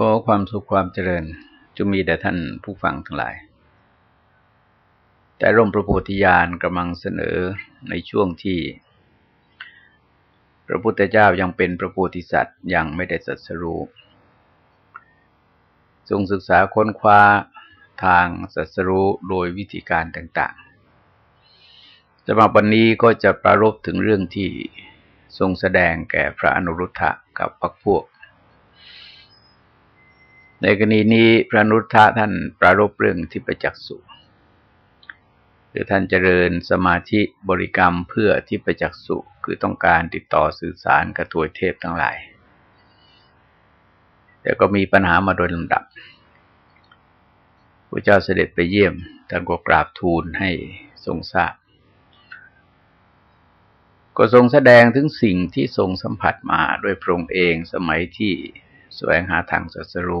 ก็ความสุขความเจริญจะมีแด่ท่านผู้ฟังทั้งหลาย แต่ร่มพระโพธิญาณกำลังเสนอในช่วงที่ พระพุทธเจ้ายังเป็นพระโพธิสัตว์ยังไม่ได้สัสรู้ทรงศึกษาค้นคว้าทางสัสรู้โดยวิธีการต่างๆจะมาวันนี้ก็จะประรบถึงเรื่องที่ทรงแสดงแก่พระอนุรุทธะกับพรรคพวก ในกรณีนี้พระนุทธะท่านประรบเรื่องที่ประจักษ์สุคือท่านเจริญสมาธิบริกรรมเพื่อที่ประจักษ์สุคือต้องการติดต่อสื่อสารกับตัวเทพทั้งหลาย แต่ก็มีปัญหามาโดยลำดับพระเจ้าเสด็จไปเยี่ยมท่านก็กราบทูลให้ทรงทราบ ก็ทรงแสดงถึงสิ่งที่ทรงสัมผัสมาโดยพระองค์เองสมัยที่แสวงหาทางสัสรู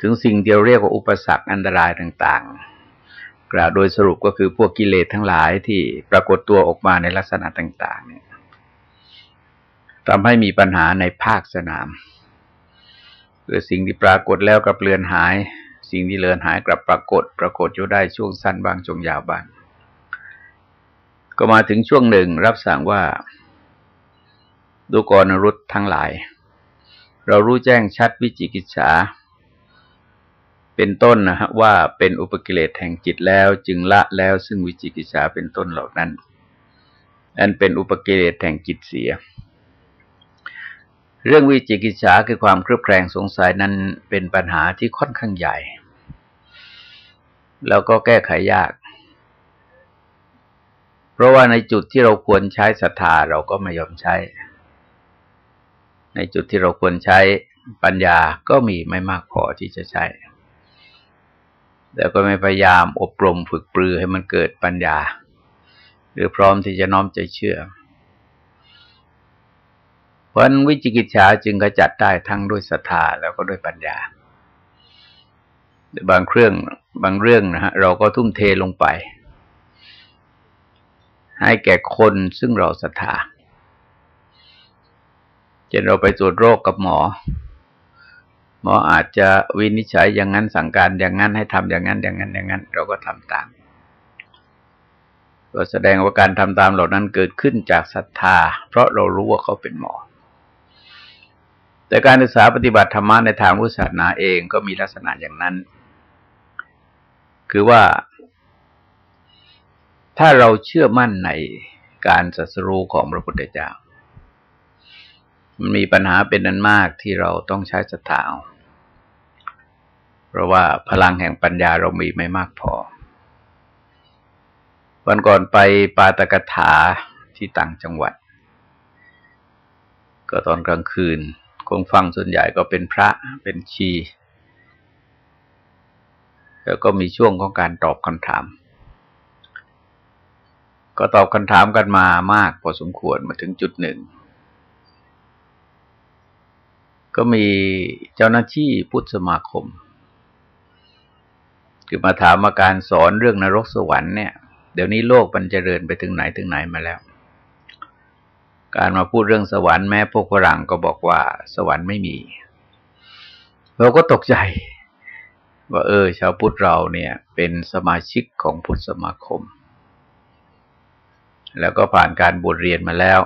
ถึงสิ่งเดียวเรียกว่าอุปสรรคอันตรายต่าง ๆ กล่าวโดยสรุปก็คือพวกกิเลสทั้งหลายที่ปรากฏตัวออกมาในลักษณะต่าง ๆ เนี่ยทำให้มีปัญหาในภาคสนามคือสิ่งที่ปรากฏแล้วกับเลือนหาย สิ่งที่เลือนหายกลับปรากฏ ปรากฏอยู่ได้ช่วงสั้นบางช่วงยาวบาง ก็มาถึงช่วงหนึ่งรับสั่งว่าดูกรนรุษทั้งหลาย เรารู้แจ้งชัดวิจิกิจฉา เป็นต้นนะฮะว่าเป็นอุปกิเลสแห่งจิตแล้วจึงละแล้วซึ่งวิจิกิจฉาเป็นต้นเหล่านั้นอันเป็นอุปกิเลสแห่งจิตเสีย เรื่องวิจิกิจฉาคือความเครือบแคลงสงสัยนั้นเป็นปัญหาที่ค่อนข้างใหญ่ แล้วก็แก้ไขยาก เพราะว่าในจุดที่เราควรใช้ศรัทธาเราก็ไม่ยอมใช้ ในจุดที่เราควรใช้ปัญญาก็มีไม่มากพอที่จะใช้ แล้วก็ไม่พยายามอบรมฝึกปรือให้มันเกิดปัญญา หรือพร้อมที่จะน้อมใจเชื่อ เพราะวิจิกิจฉาจึงกระจัดได้ทั้งด้วยศรัทธาแล้วก็ด้วยปัญญา บางเครื่องบางเรื่องนะฮะเราก็ทุ่มเทลงไป ให้แก่คนซึ่งเราศรัทธาเช่นเราไปตรวจโรคกับหมอ มออาจจะวินิจฉัยอย่างนั้นสั่งการอย่างนั้นให้ทำอย่างนั้นอย่างนั้นอย่างนั้น เราก็ทำตามก็แสดงว่าการทำตามเหล่านั้นเกิดขึ้นจากศรัทธา เพราะเรารู้ว่าเขาเป็นหมอ แต่การศึกษาปฏิบัติธรรมะในทางพุทธศาสนาเองก็มีลักษณะอย่างนั้น คือว่า ถ้าเราเชื่อมั่นในการศัสรูของพระพุทธเจ้ามันมีปัญหาเป็นนั้นมากที่เราต้องใช้ศรัทธาเอา เพราะว่าพลังแห่งปัญญาเรามีไม่มากพอ วันก่อนไปปาตกถาที่ต่างจังหวัด ก็ตอนกลางคืน คงฟังส่วนใหญ่ก็เป็นพระเป็นชี แล้วก็มีช่วงของการตอบคำถาม ก็ตอบคำถามกันมามากพอสมควรมาถึงจุดหนึ่งก็มีเจ้าหน้าที่พุทธสมาคม คือมาถามอาการสอนเรื่องนรกสวรรค์เนี่ย เดี๋ยวนี้โลกมันเจริญไปถึงไหนถึงไหนมาแล้ว การมาพูดเรื่องสวรรค์แม้พวกฝรั่งก็บอกว่า สวรรค์ไม่มี เราก็ตกใจ ว่าเออ ชาวพุทธเราเนี่ย เป็นสมาชิกของพุทธสมาคม แล้วก็ผ่านการบวชเรียนมาแล้ว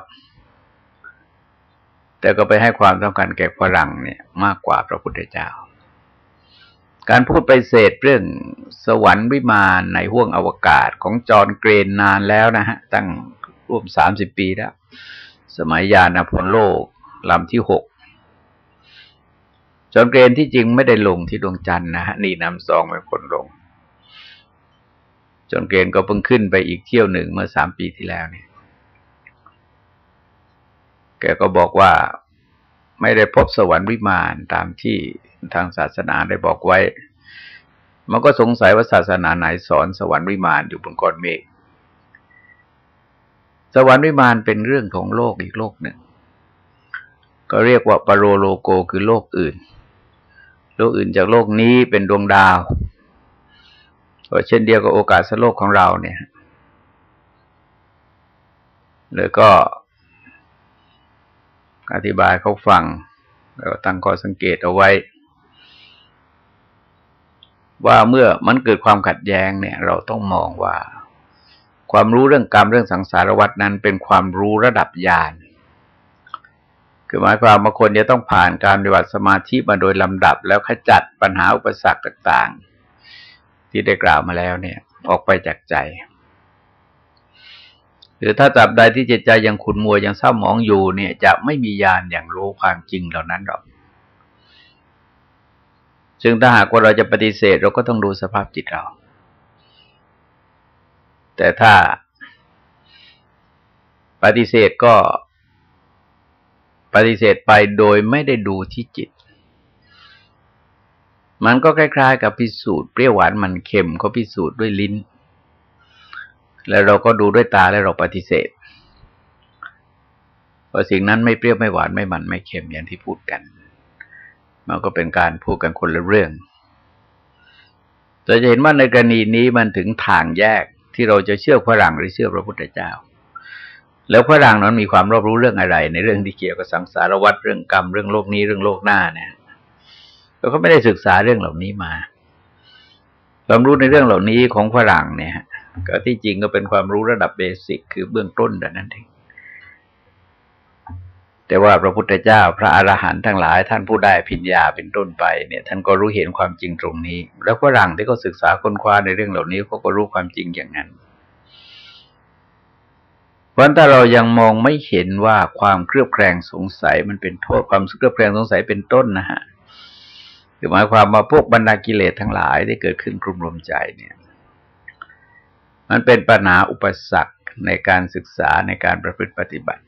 แต่ก็ไปให้ความสำคัญแก่ฝรั่งเนี่ย มากกว่าพระพุทธเจ้า การพูดไปเศษเรื่องสวรรค์วิมานในห้วงอวกาศของจอห์นเกรนนานแล้วนะฮะ ตั้งร่วมสามสิบปีแล้ว สมัยยานอพอลโลลำที่หกจอห์นเกรนที่จริงไม่ได้ลงที่ดวงจันทร์นะฮะ นี่นำซองเป็นคนลง จอห์นเกรนก็เพิ่งขึ้นไปอีกเที่ยวหนึ่งเมื่อสามปีที่แล้วเนี่ยแกก็บอกว่า ไม่ได้พบสวรรค์วิมานตามที่ทางศาสนาได้บอกไว้ มันก็สงสัยว่าศาสนาไหนสอนสวรรค์วิมานอยู่บนก้อนเมฆสวรรค์วิมานเป็นเรื่องของโลกอีกโลกหนึ่ง ก็เรียกว่าปรโรโลโกคือโลกอื่น โลกอื่นจากโลกนี้เป็นดวงดาวก็เช่นเดียวกับโอกาสโลกของเราเนี่ยเลยก็ อธิบายเขาฟังเราตั้งข้อสังเกตเอาไว้ ว่าเมื่อมันเกิดความขัดแย้งเนี่ย เราต้องมองว่า ความรู้เรื่องกรรมเรื่องสังสารวัฏนั้นเป็นความรู้ระดับญาณคือหมายความว่าคนจะต้องผ่านการปฏิบัติสมาธิมาโดยลำดับ แล้วขจัดปัญหาอุปสรรคต่าง ๆ ที่ได้กล่าวมาแล้วเนี่ย ออกไปจากใจ หรือถ้าจับใดที่จิตใจยังขุนมัวยังเศร้าหมองอยู่เนี่ย จะไม่มีญาณอย่างรู้ความจริงเหล่านั้นหรอก ซึ่งถ้าหากว่าเราจะปฏิเสธเราก็ต้องดูสภาพจิตเรา แต่ถ้าปฏิเสธก็ปฏิเสธไปโดยไม่ได้ดูที่จิต มันก็คล้าย ๆ กับพิสูจน์เปรี้ยวหวานมันเค็มก็พิสูจน์ด้วยลิ้น แล้วเราก็ดูด้วยตาแล้วเราปฏิเสธว่าสิ่งนั้นไม่เปรี้ยวไม่หวานไม่มันไม่เค็มอย่างที่พูดกัน มันก็เป็นการพูดกันคนละเรื่องเราจะเห็นว่าในกรณีนี้มันถึงทางแยกที่เราจะเชื่อฝรั่งหรือเชื่อพระพุทธเจ้า แล้วพระรังนั้นมีความรอบรู้เรื่องอะไร ในเรื่องที่เกี่ยวกับสังสารวัฏเรื่องกรรมเรื่องโลกนี้เรื่องโลกหน้าเนี่ยเราก็ไม่ได้ศึกษาเรื่องเหล่านี้มาความรู้ในเรื่องเหล่านี้ของฝรั่งเนี่ย ก็ที่จริงก็เป็นความรู้ระดับเบสิก คือเบื้องต้นแต่นั้นเองแต่ว่าพระพุทธเจ้าพระอรหันต์ทั้งหลาย ท่านผู้ได้พิญญาเป็นต้นไปเนี่ย ท่านก็รู้เห็นความจริงตรงนี้ แล้วฝรั่งที่เขาศึกษาค้นคว้าในเรื่องเหล่านี้เขาก็รู้ความจริงอย่างนั้นเพราะถ้าเรายังมองไม่เห็นว่าความเครือบแคลงสงสัยมันเป็นโทษความเครือบแคลงสงสัยเป็นต้นนะฮะคือหมายความว่าพวกบรรดากิเลสทั้งหลายที่เกิดขึ้นกลุ่มรวมใจเนี่ย มันเป็นปัญหาอุปสรรคในการศึกษาในการประพฤติปฏิบัติ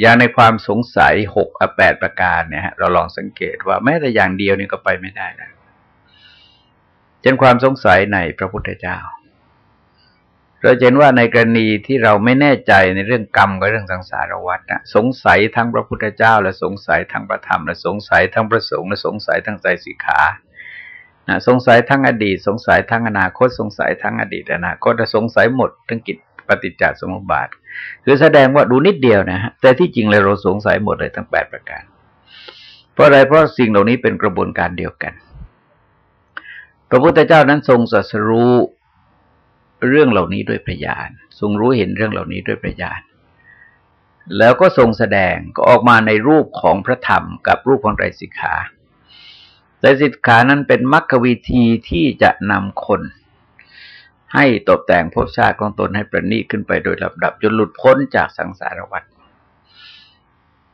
อย่างในความสงสัยหกอแปดประการเนี่ยเราลองสังเกตว่าแม้แต่อย่างเดียวนี่ก็ไปไม่ได้นะเช่นความสงสัยในพระพุทธเจ้า เราเห็นว่าในกรณีที่เราไม่แน่ใจในเรื่องกรรมกับเรื่องสังสารวัฏนะสงสัยทั้งพระพุทธเจ้า และสงสัยทั้งพระธรรมและสงสัยทั้งพระสงฆ์และสงสัยทั้งใจสิกขา นะสงสัยทั้งอดีต สงสัยทั้งอนาคต สงสัยทั้งอดีตอนาคตสงสัยหมดทั้งกิจปฏิจจสมุปบาท คือแสดงว่าดูนิดเดียวนะฮะแต่ที่จริงเลยเราสงสัยหมดเลยทั้งแปดประการ เพราะอะไรเพราะสิ่งเหล่านี้เป็นกระบวนการเดียวกัน พระพุทธเจ้านั้นทรงสัสรู้เรื่องเหล่านี้ด้วยพยาน ทรงรู้เห็นเรื่องเหล่านี้ด้วยพยาน แล้วก็ทรงแสดงก็ออกมาในรูปของพระธรรมกับรูปของไตรสิกขา ไตรสิกขานั้นเป็นมรรควิธีที่จะนำคน ให้ตกแต่งภพชาติของตนให้ประณีตขึ้นไปโดยลำดับจนหลุดพ้นจากสังสารวัฏ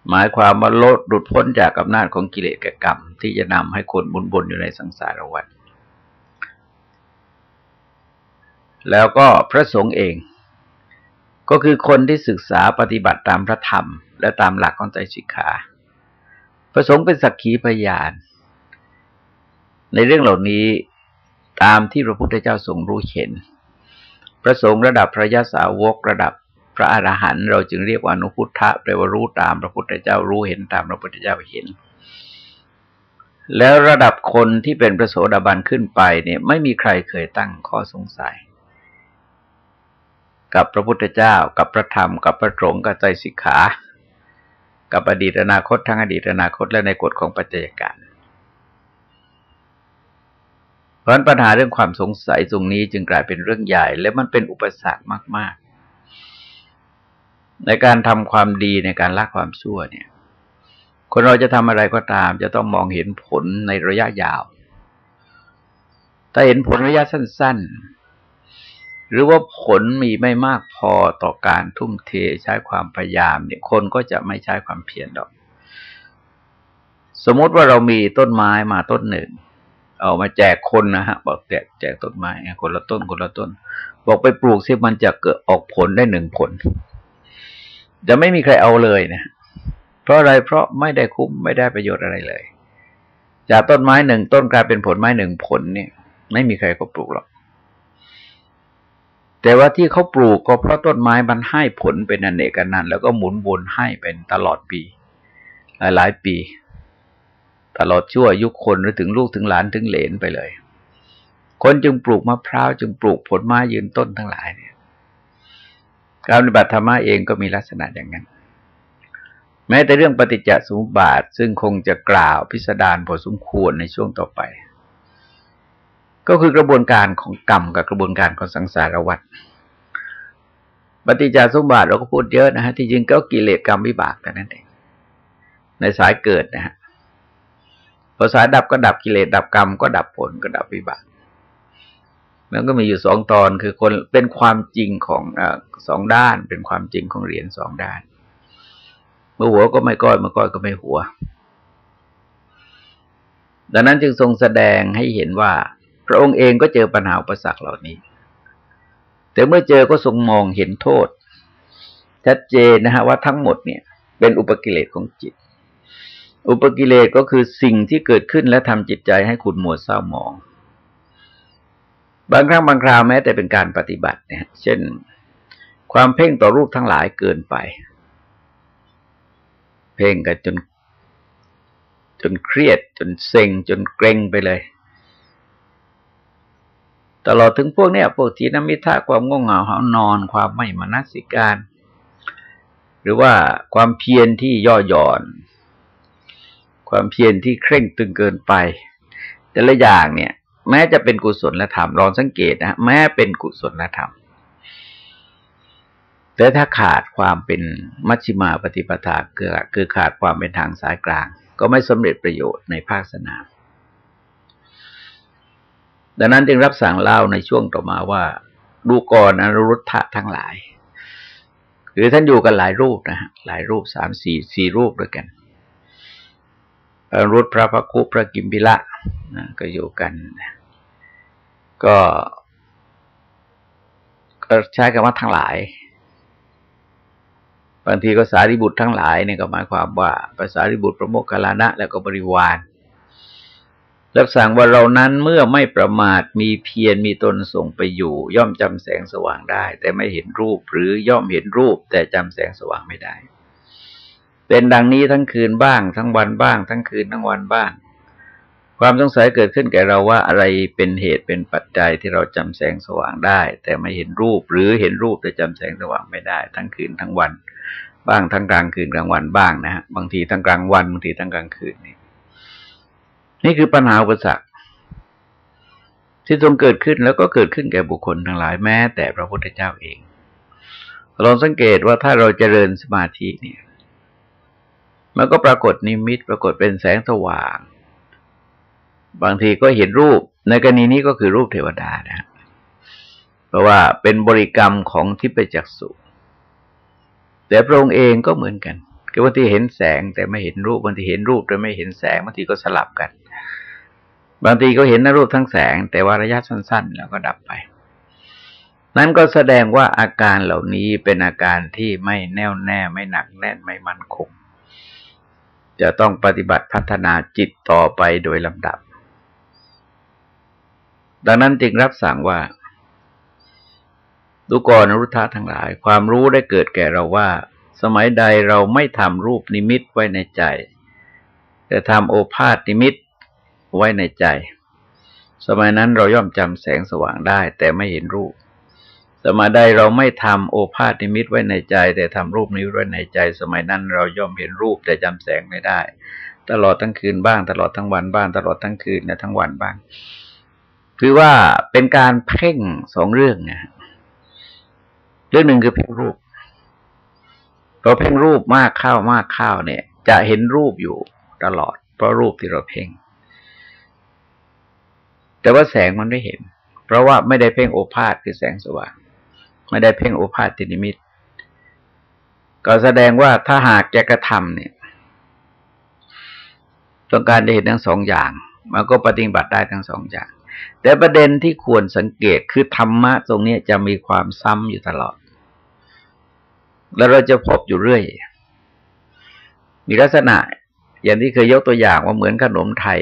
หมายความว่าลดหลุดพ้นจากอำนาจของกิเลสกกรรม ที่จะนำให้คนบุญบนอยู่ในสังสารวัฏแล้วก็พระสงฆ์เอง ก็คือคนที่ศึกษาปฏิบัติตามพระธรรม และตามหลักของใจสิกขาพระสงฆ์เป็นสักขีพยาน ในเรื่องเหล่านี้ตามที่พระพุทธเจ้าทรงรู้เห็น พระสงฆ์ระดับพระยาสาวกระดับพระอรหันต์เราจึงเรียกว่านุพุทธะแปลว่ารู้ตามพระพุทธเจ้ารู้เห็นตามพระพุทธเจ้าเห็น แล้วระดับคนที่เป็นพระโสดาบันขึ้นไปเนี่ยไม่มีใครเคยตั้งข้อสงสัย กับพระพุทธเจ้า กับพระธรรม กับพระสงฆ์กับใจสิกขา กับอดีตอนาคตทั้งอดีตอนาคตและในกฎของปัจจัยการเพ ราะปัญหาเรื่องความสงสัยตรงนี้จึงกลายเป็นเรื่องใหญ่ และมันเป็นอุปสรรคมาก ๆ ในการทำความดีในการละความชั่วเนี่ย คนเราจะทำอะไรก็ตาม จะต้องมองเห็นผลในระยะยาวถ้าเห็นผลระยะสั้น ๆ หรือว่าผลมีไม่มากพอต่อการทุ่มเทใช้ความพยายามเนี่ยคนก็จะไม่ใช้ความเพียรดอก สมมติว่าเรามีต้นไม้มาต้นหนึ่ง เอามาแจกคนนะฮะ บอกแจกแจกต้นไม้คนละต้นคนละต้น บอกไปปลูกซิมันจะเกิดออกผลได้หนึ่งผล จะไม่มีใครเอาเลยนะ เพราะอะไรเพราะไม่ได้คุ้มไม่ได้ประโยชน์อะไรเลย จากต้นไม้หนึ่งต้นกลายเป็นผลไม้หนึ่งผลเนี่ย ไม่มีใครก็ปลูกหรอกแต่ว่าที่เขาปลูกก็เพราะต้นไม้มันให้ผลเป็นอนเนกนันแล้วก็หมุนวนให้เป็นตลอดปี หลายหลายปี ตลอดชั่วยุคคนหรือถึงลูกถึงหลานถึงเหลนไปเลย คนจึงปลูกมะพร้าวจึงปลูกผลไม้ยืนต้นทั้งหลายเนี่ยการปฏิบัติธรรมะเองก็มีลักษณะอย่างนั้น แม้แต่เรื่องปฏิจจสมุปบาท ซึ่งคงจะกล่าวพิสดารพอสมควรในช่วงต่อไป ก็คือกระบวนการของกรรมกับกระบวนการของสังสารวัฏปฏิจจสมุปบาทเราก็พูดเยอะนะฮะที่จริงก็กิเลสกรรมวิบากแต่นั้นเองในสายเกิดนะฮะ พอสายดับก็ดับกิเลสดับกรรมก็ดับผลก็ดับวิบากมันก็มีอยู่สองตอนคือคนเป็นความจริงของอสองด้าน เป็นความจริงของเหรียญสองด้านเมื่อหัวก็ไม่ก้อยเมื่อก้อยก็ไม่หัว ดังนั้นจึงทรงแสดงให้เห็นว่า พระองค์เองก็เจอปัญหาอุปสรรคเหล่านี้ แต่เมื่อเจอก็ทรงมองเห็นโทษชัดเจนนะฮะว่าทั้งหมดเนี่ย เป็นอุปกิเลสของจิต อุปกิเลสก็คือสิ่งที่เกิดขึ้นและทำจิตใจให้ขุ่นมัวเศร้าหมอง บางครั้งบางคราวแม้แต่เป็นการปฏิบัติเนี่ย เช่น ความเพ่งต่อรูปทั้งหลายเกินไป เพ่งกันจน จนเครียด จนเซ็ง จนเกรงไปเลยตลอดถึงพวกเนี้ยพวกทีนมิทะความง่วงเหงาหานอน ความไม่มนสิการ หรือว่าความเพียรที่ย่อหย่อน ความเพียรที่เคร่งตึงเกินไป แต่ละอย่างเนี่ย แม้จะเป็นกุศลธรรมลองสังเกตนะแม้เป็นกุศลธรรม แต่ถ้าขาดความเป็นมัชฌิมาปฏิปทาเกิดคือขาดความเป็นทางสายกลาง ก็ไม่สำเร็จประโยชน์ในภาคสนามดังนั้นจึงรับสั่งเล่าในช่วงต่อมาว่า ดูก่อนอนุรุทธะทั้งหลาย คือท่านอยู่กันหลายรูปนะฮะหลายรูปสามสี่สี่รูปด้วยกัน รุตพระพักุพระกิมพิละก็อยู่กัน ก็ก็ใช้คำว่าทั้งหลาย บางทีก็สารีบุตรทั้งหลายเนี่ยก็หมายความว่าภาษาริบุตรประโมคคัลลานะ แล้วก็บริวารรับสั่งว่าเรานั้นเมื่อไม่ประมาทมีเพียรมีตนส่งไปอยู่ ย่อมจำแสงสว่างได้ แต่ไม่เห็นรูปหรือย่อมเห็นรูป แต่จำแสงสว่างไม่ได้ เป็นดังนี้ทั้งคืนบ้าง ทั้งวันบ้าง ทั้งคืนทั้งวันบ้าง ความสงสัยเกิดขึ้นแก่เราว่าอะไรเป็นเหตุเป็นปัจจัยที่เราจำแสงสว่างได้ แต่ไม่เห็นรูปหรือเห็นรูปแต่จำแสงสว่างไม่ได้ ทั้งคืนทั้งวัน บ้างทั้งกลางคืนกลางวันบ้างนะฮะบางทีทั้งกลางวันบางทีทั้งกลางคืนนี่นี่คือปัญหาอุปสรรคที่ทรงเกิดขึ้นแล้วก็เกิดขึ้นแก่บุคคลทั้งหลายแม้แต่พระพุทธเจ้าเองลองสังเกตว่าถ้าเราเจริญสมาธิเนี่ย มันก็ปรากฏนิมิตปรากฏเป็นแสงสว่าง บางทีก็เห็นรูป ในกรณีนี้ก็คือรูปเทวดานะเพราะว่าเป็นบริกรรมของทิพยจักษุแต่พระองค์เองก็เหมือนกันคือบางทีเห็นแสงแต่ไม่เห็นรูปบางทีเห็นรูปแต่ไม่เห็นแสงบางทีก็สลับกัน บางทีก็เห็นนรูปทั้งแสง แต่ว่าระยะสั้น ๆ แล้วก็ดับไป นั้นก็แสดงว่าอาการเหล่านี้เป็นอาการที่ไม่แน่วแน่ไม่หนักแน่นไม่มั่นคง จะต้องปฏิบัติพัฒนาจิตต่อไปโดยลำดับ ดังนั้นจึงรับสั่งว่าดูก่อนรุทธะทั้งหลาย ความรู้ได้เกิดแก่เราว่า สมัยใดเราไม่ทำรูปนิมิตไว้ในใจ แต่ทำโอภาษนิมิตไว้ในใจ สมัยนั้นเราย่อมจำแสงสว่างได้แต่ไม่เห็นรูป สมัยใดเราไม่ทำโอภาษนิมิตไว้ในใจ แต่ทำรูปนี้ไว้ในใจ สมัยนั้นเราย่อมเห็นรูปแต่จำแสงไม่ได้ ตลอดทั้งคืนบ้าง ตลอดทั้งวันบ้าง ตลอดทั้งคืนและทั้งวันบ้าง คือว่าเป็นการเพ่งสองเรื่องเนี่ยเรื่องหนึ่งคือเพ่งรูปพอเพ่งรูปมากเข้ามากเข้าเนี่ย จะเห็นรูปอยู่ตลอด เพราะรูปที่เราเพ่ง แต่ว่าแสงมันไม่เห็น เพราะว่าไม่ได้เพ่งโอภาษคือแสงสว่าง ไม่ได้เพ่งโอภาษตินิมิต ก็แสดงว่าถ้าหากจะกระทำเนี่ย ต้องการได้เห็นทั้งสองอย่าง มันก็ปฏิบัติได้ทั้งสองอย่าง แต่ประเด็นที่ควรสังเกตคือธรรมะตรงนี้จะมีความซ้ำอยู่ตลอด แล้วเราจะพบอยู่เรื่อย มีลักษณะอย่างที่เคยยกตัวอย่างว่าเหมือนขนมไทย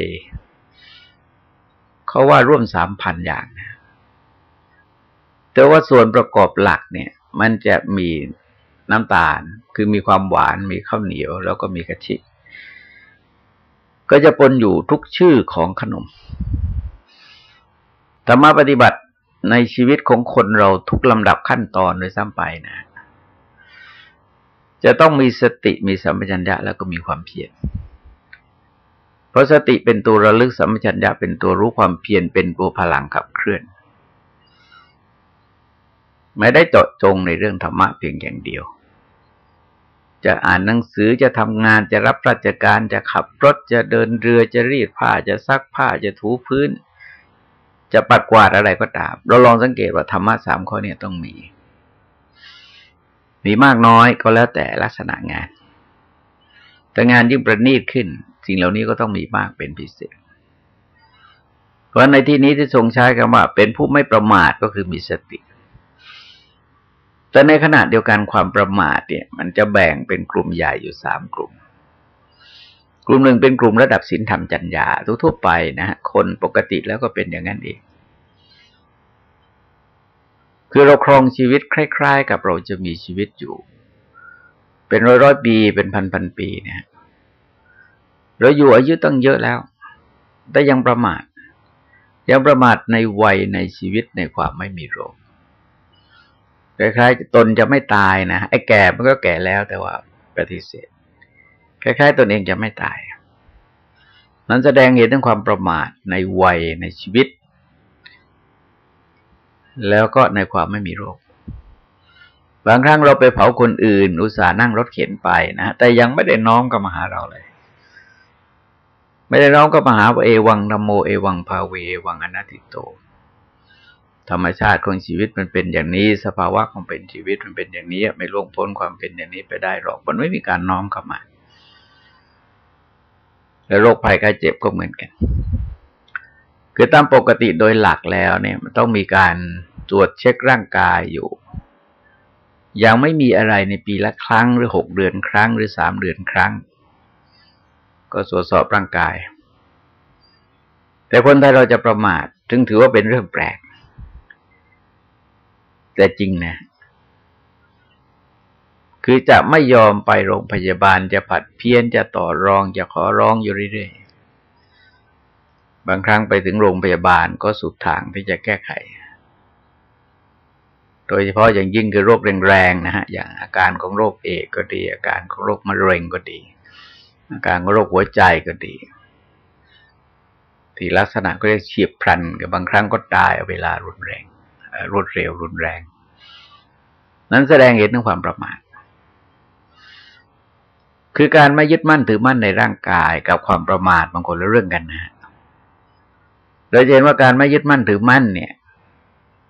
เขาว่าร่วมสามพันอย่าง แต่ว่าส่วนประกอบหลักเนี่ย มันจะมีน้ำตาล คือมีความหวานมีข้าวเหนียว แล้วก็มีกะทิก็จะปนอยู่ทุกชื่อของขนมธรรมะปฏิบัติในชีวิตของคนเราทุกลำดับขั้นตอนโดยซ้ำไปนะ จะต้องมีสติมีสัมปชัญญะแล้วก็มีความเพียรเพราะสติเป็นตัวระลึกสัมปชัญญะเป็นตัวรู้ความเพียรเป็นตัวพลังขับเคลื่อน ไม่ได้เจาะจงในเรื่องธรรมะเพียงอย่างเดียว จะอ่านหนังสือจะทำงานจะรับราชการจะขับรถจะเดินเรือจะรีดผ้าจะซักผ้าจะถูพื้น จะปัดกวาดอะไรก็ตาม เราลองสังเกตว่าธรรมะสามข้อนี้ต้องมี มีมากน้อยก็แล้วแต่ลักษณะงาน แต่งานยิ่งประณีตขึ้น สิ่งเหล่านี้ก็ต้องมีมากเป็นพิเศษเพราะในที่นี้ที่ทรงใช้คำว่า เป็นผู้ไม่ประมาทก็คือมีสติ แต่ในขณะเดียวกันความประมาทเนี่ย มันจะแบ่งเป็นกลุ่มใหญ่อยู่สามกลุ่ม กลุ่มหนึ่งเป็นกลุ่มระดับศีลธรรมจัญญาทั่วไปนะฮะคนปกติแล้วก็เป็นอย่างนั้นเองคือเราครองชีวิตคล้าย ๆ กับเราจะมีชีวิตอยู่ เป็นร้อยร้อยปีเป็นพันพันปีเนี่ยเราอยู่อายุตั้งเยอะแล้ว แต่ยังประมาทยังประมาทในวัยในชีวิตในความไม่มีโรค คล้ายๆตนจะไม่ตายนะไอ้แก่มันก็แก่แล้วแต่ว่าปฏิเสธคล้ายๆตนเองจะไม่ตาย นั้นแสดงเห็นถึงความประมาทในวัยในชีวิต แล้วก็ในความไม่มีโรค บางครั้งเราไปเผาคนอื่น อุตส่าห์นั่งรถเข็นไปนะแต่ยังไม่ได้น้อมกับมาหาเราเลย ไม่ได้น้อมกับมาหาว่าเอวังนโมเอวังภาเววังอนัติโต ธรรมชาติของชีวิตมันเป็นอย่างนี้ สภาวะของเป็นชีวิตมันเป็นอย่างนี้ ไม่ล่วงพ้นความเป็นอย่างนี้ไปได้หรอก มันไม่มีการน้อมเข้ามาและโรคภัยไข้เจ็บก็เหมือนกัน คือตามปกติโดยหลักแล้วเนี่ยมันต้องมีการตรวจเช็คร่างกายอยู่ ยังไม่มีอะไรในปีละครั้งหรือหกเดือนครั้ง หรือสามเดือนครั้ง ก็ตรวจสอบร่างกาย แต่คนไทยเราจะประมาทถึงถือว่าเป็นเรื่องแปลก แต่จริงนะคือจะไม่ยอมไปโรงพยาบาลจะผัดเพี้ยนจะต่อรองจะขอร้องอยู่เรื่อยๆ บางครั้งไปถึงโรงพยาบาลก็สุดทางที่จะแก้ไข โดยเฉพาะอย่างยิ่งคือโรคแรงๆนะฮะ อย่างอาการของโรคเอกก็ดี อาการของโรคมะเร็งก็ดี อาการของโรคหัวใจก็ดี ที่ลักษณะก็เรียกเฉียบพลันกับบางครั้งก็ตายเวลารุนแรง รวดเร็วรุนแรง นั้นแสดงเห็นถึงความประมาทคือการไม่ยึดมั่นถือมั่นในร่างกายกับความประมาทบางคนละเรื่องกันนะฮะเราเห็นว่าการไม่ยึดมั่นถือมั่นเนี่ย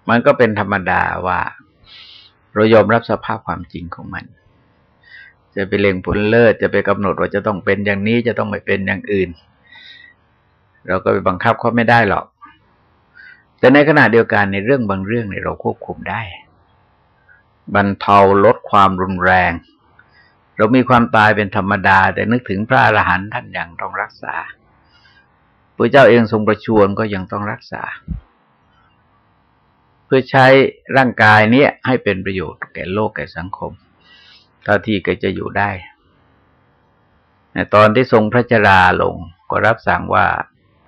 มันก็เป็นธรรมดาว่าเรายอมรับสภาพความจริงของมัน จะไปเล็งผลเลิศจะไปกำหนดว่าจะต้องเป็นอย่างนี้จะต้องไม่เป็นอย่างอื่น เราก็ไปบังคับเขาไม่ได้หรอก แต่ในขณะเดียวกันในเรื่องบางเรื่องเนี่ยเราควบคุมได้ บรรเทาลดความรุนแรง เรามีความตายเป็นธรรมดา แต่นึกถึงพระอรหันต์ท่านยังต้องรักษาพระเจ้าเองทรงประชวรก็ยังต้องรักษา เพื่อใช้ร่างกายนี้ให้เป็นประโยชน์แก่โลกแก่สังคมเท่าที่ก็จะอยู่ได้ในตอนที่ทรงพระจราลงก็รับสั่งว่า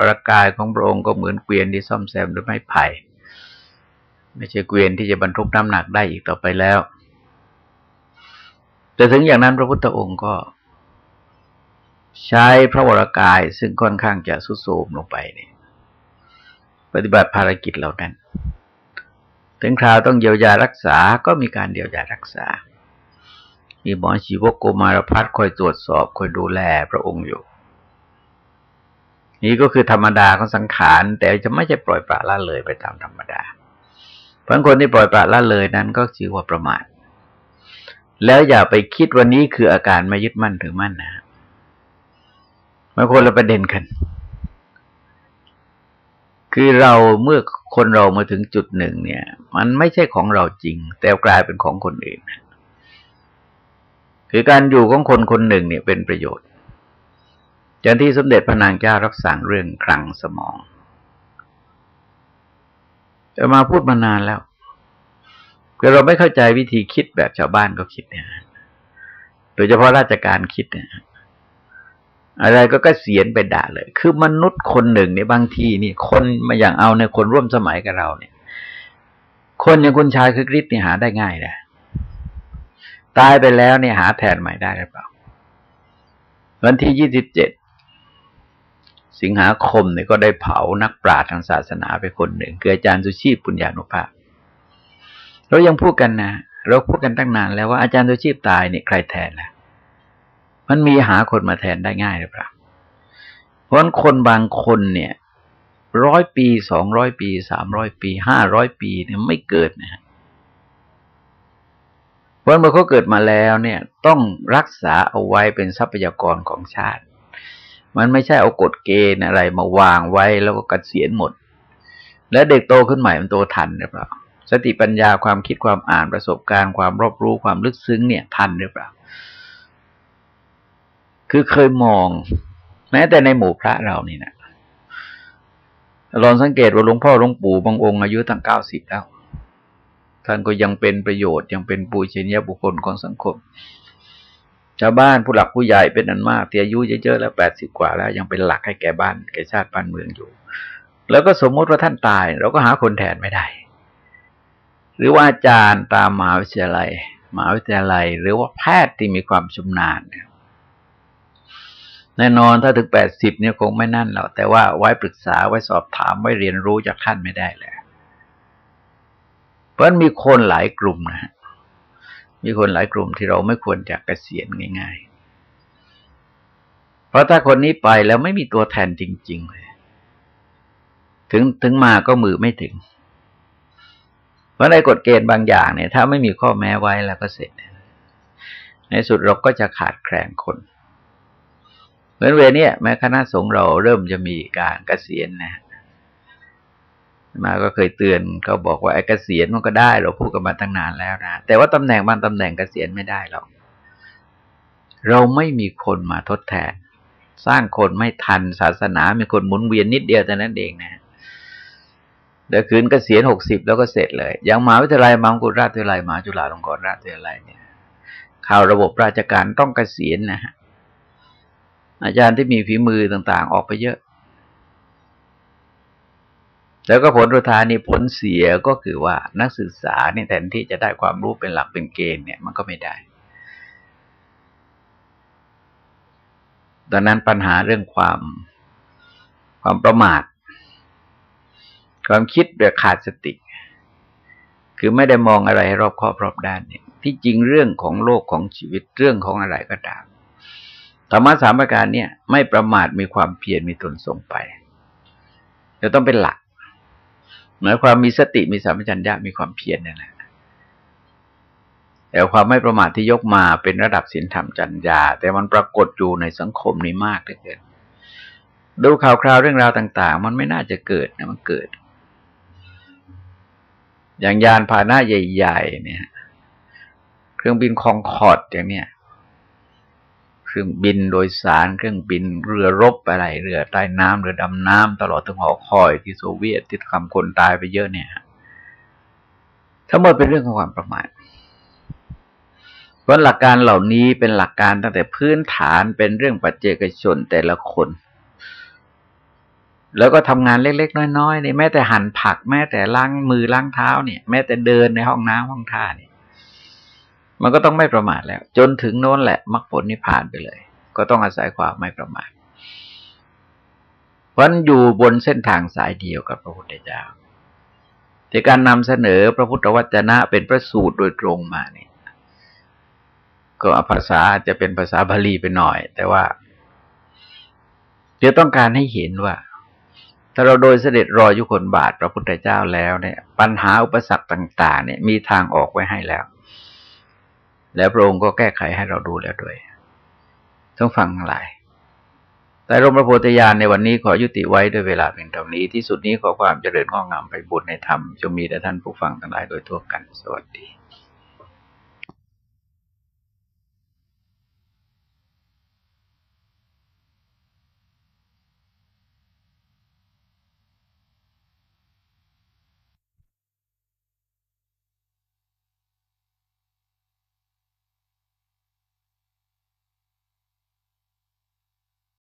ร่างกายของพระองค์ก็เหมือนเกวียนที่ซ่อมแซมด้วยไม้ไผ่ ไม่ใช่เกวียนที่จะบรรทุกน้ำหนักได้อีกต่อไปแล้ว แต่ถึงอย่างนั้นพระพุทธองค์ก็ ใช้พระวรากายซึ่งค่อนข้างจะสุดโทมลงไปเนี่ยปฏิบัติภารกิจเหล่านั้น ถึงคราวต้องเยียวยารักษาก็มีการเยียวยารักษา มีหมอชีวกโกมารพัฒคอยตรวจสอบคอยดูแลพระองค์อยู่ นี่ก็คือธรรมดาของสังขาร แต่จะไม่ใช่ปล่อยปละละเลยไปตามธรรมดาเพราะคนที่ปล่อยปละละเลยนั้นก็ชื่อว่าประมาทแล้วอย่าไปคิดวันนี้คืออาการไม่ยึดมั่นถือมั่นนะมันคนละประเด็นกัน คือเราเมื่อคนเรามาถึงจุดหนึ่งเนี่ย มันไม่ใช่ของเราจริง แต่กลายเป็นของคนอื่น คือการอยู่ของคนคนหนึ่งเนี่ยเป็นประโยชน์ อย่างที่สมเด็จพระนางเจ้ารับสั่งเรื่องคลังสมองจะมาพูดมานานแล้วคือเราไม่เข้าใจวิธีคิดแบบชาวบ้านก็คิดเนี่ย โดยเฉพาะราชการคิดเนี่ย อะไรก็กเสียนไปด่าเลย คือมนุษย์คนหนึ่งในบางทีนี่ คนมาอย่างเอาในคนร่วมสมัยกับเราเนี่ย คนอย่างคุณชายคือคริสต์นี่ยหาได้ง่ายนะตายไปแล้วเนี่ยหาแทนใหม่ได้หรือเปล่าวันที่ยี่สิบเจ็ด สิงหาคมเนี่ยก็ได้เผานักปราชญ์ทางศาสนาไปคนหนึ่งคืออาจารย์สุชีพปุญญานุภาพ เรายังพูดกันนะเราพูดกันตั้งนานแล้วว่าอาจารย์สุชีพตายเนี่ยใครแทนล่ะ มันมีหาคนมาแทนได้ง่ายหรือเปล่าเพราะคนบางคนเนี่ยร้อยปีสองร้อยปีสามร้อยปีห้าร้อยปีเนี่ยไม่เกิดนะฮะเพราะเมื่อเขาเกิดมาแล้วเนี่ย ต้องรักษาเอาไว้เป็นทรัพยากรของชาติ มันไม่ใช่เอากฎเกณฑ์อะไรมาวางไว้แล้วก็กเกษียณหมด แล้วเด็กโตขึ้นใหม่มันโตทันหรือเปล่า สติปัญญาความคิดความอ่านประสบการณ์ความรอบรู้ความลึกซึ้งเนี่ยทันหรือเปล่า คือเคยมอง แม้แต่ในหมู่พระเรานี่นะลองสังเกตว่าหลวงพ่อหลวงปู่บางองค์อายุตั้งเก้าสิบแล้ว ท่านก็ยังเป็นประโยชน์ยังเป็นปูชนียบุคคลของสังคม ชาวบ้านผู้หลักผู้ใหญ่เป็นอันมากที่อายุเยอะๆแล้วแปดสิบกว่าแล้ว ยังเป็นหลักให้แก่บ้านแก่ชาติบ้านเมืองอยู่ แล้วก็สมมติว่าท่านตาย เราก็หาคนแทนไม่ได้ หรือว่าอาจารย์ตามมหาวิทยาลัยมหาวิทยาลัย หรือว่าแพทย์ที่มีความชำนาญเนี่ยแน่นอนถ้าถึงแปดสิบเนี่ยคงไม่นั่นหรอกแต่ว่าไว้ปรึกษาไว้สอบถามไว้เรียนรู้จากท่านไม่ได้แหละเพราะมีคนหลายกลุ่มนะฮะ มีคนหลายกลุ่มที่เราไม่ควรจะกะเกษียณง่าย ๆ เพราะถ้าคนนี้ไปแล้วไม่มีตัวแทนจริง ๆ เลย ถึงถึงมาก็มือไม่ถึง เพราะในกฎเกณฑ์บางอย่างเนี่ย ถ้าไม่มีข้อแม้ไว้แล้วก็เสร็จ ในสุดเราก็จะขาดแคลนคนเหมือนเวเนี่ยแม้คณะสงฆ์เราเริ่มจะมีการเกษียณนะ มาก็เคยเตือนเขาบอกว่าไอ้เกษียณมันก็ได้เราพูดกันมาตั้งนานแล้วนะแต่ว่าตำแหน่งบางตำแหน่งเกษียณไม่ได้หรอกเราไม่มีคนมาทดแทน สร้างคนไม่ทันศาสนา มีคนหมุนเวียนนิดเดียวแต่นั้นเองนะเดี๋ยวคืนเกษียณหกสิบแล้วก็เสร็จเลย อย่างมหาวิทยาลัยมหากุฎราชวิทยาลัยมหาจุฬาลงกรณราชวิทยาลัยเนี่ยข่าวระบบราชการต้องเกษียณนะฮะอาจารย์ที่มีฝีมือต่าง ๆ ออกไปเยอะ แล้วก็ผลรุทานี่ผลเสียก็คือว่านักศึกษาเนี่ยแทนที่จะได้ความรู้เป็นหลักเป็นเกณฑ์เนี่ยมันก็ไม่ได้ ดังนั้นปัญหาเรื่องความความประมาท ความคิดแบบขาดสติ คือไม่ได้มองอะไรรอบครอบรอบด้านเนี่ย ที่จริงเรื่องของโลกของชีวิตเรื่องของอะไรก็ตามธรรมะสามประการเนี่ย ไม่ประมาทมีความเพียรมีตนทรงไปจะต้องเป็นหลัก หมายความมีสติมีสัมปชัญญะมีความเพียรนี่แหละแต่ความไม่ประมาทที่ยกมาเป็นระดับศีลธรรมจัญญา แต่มันปรากฏอยู่ในสังคมนี้มากเหลือเกินดูข่าวคราวเรื่องราวต่าง ๆ มันไม่น่าจะเกิดนะมันเกิด อย่างยานพาหนะใหญ่ ๆ เนี่ย เครื่องบินคองคอร์ดอย่างเนี้ย เครื่องบินโดยสารเครื่องบินเรือรบอะไร เรือใต้น้ำเรือดำน้ำตลอดถึงหอคอยที่โซเวียตที่ทำคนตายไปเยอะเนี่ย ทั้งหมดเป็นเรื่องของความประมาทเพราะหลักการเหล่านี้เป็นหลักการตั้งแต่พื้นฐานเป็นเรื่องปัจเจกชนแต่ละคน แล้วก็ทำงานเล็ก ๆ น้อยๆนี่แม้แต่หั่นผัก แม้แต่ล้างมือล้างเท้าเนี่ย แม้แต่เดินในห้องน้ำห้องท่าเนี่ย มันก็ต้องไม่ประมาทแล้ว จนถึงโน้นแหละมรรคผลนิพพานไปเลย ก็ต้องอาศัยความไม่ประมาทเพราะอยู่บนเส้นทางสายเดียวกับพระพุทธเจ้าแต่การนำเสนอพระพุทธวจนะเป็นพระสูตรโดยตรงมาเนี่ยก็ภาษาจะเป็นภาษาบาลีไปหน่อย แต่ว่าเดี๋ยวต้องการให้เห็นว่า ถ้าเราโดยเสด็จรอยุคนบาทพระพุทธเจ้าแล้วเนี่ย ปัญหาอุปสรรคต่าง ๆ เนี่ย มีทางออกไว้ให้แล้ว แล้วพระองค์ก็แก้ไขให้เราดูแล้วด้วยต้องฟังหลาย แต่รมพระโพธิญาณในวันนี้ขอยุติไว้ด้วยเวลาเพียงเท่านี้ที่สุดนี้ขอความเจริญงอกงามไปบุญในธรรมจงมีแด่ท่านผู้ฟังทั้งหลายโดยทั่วกันสวัสดี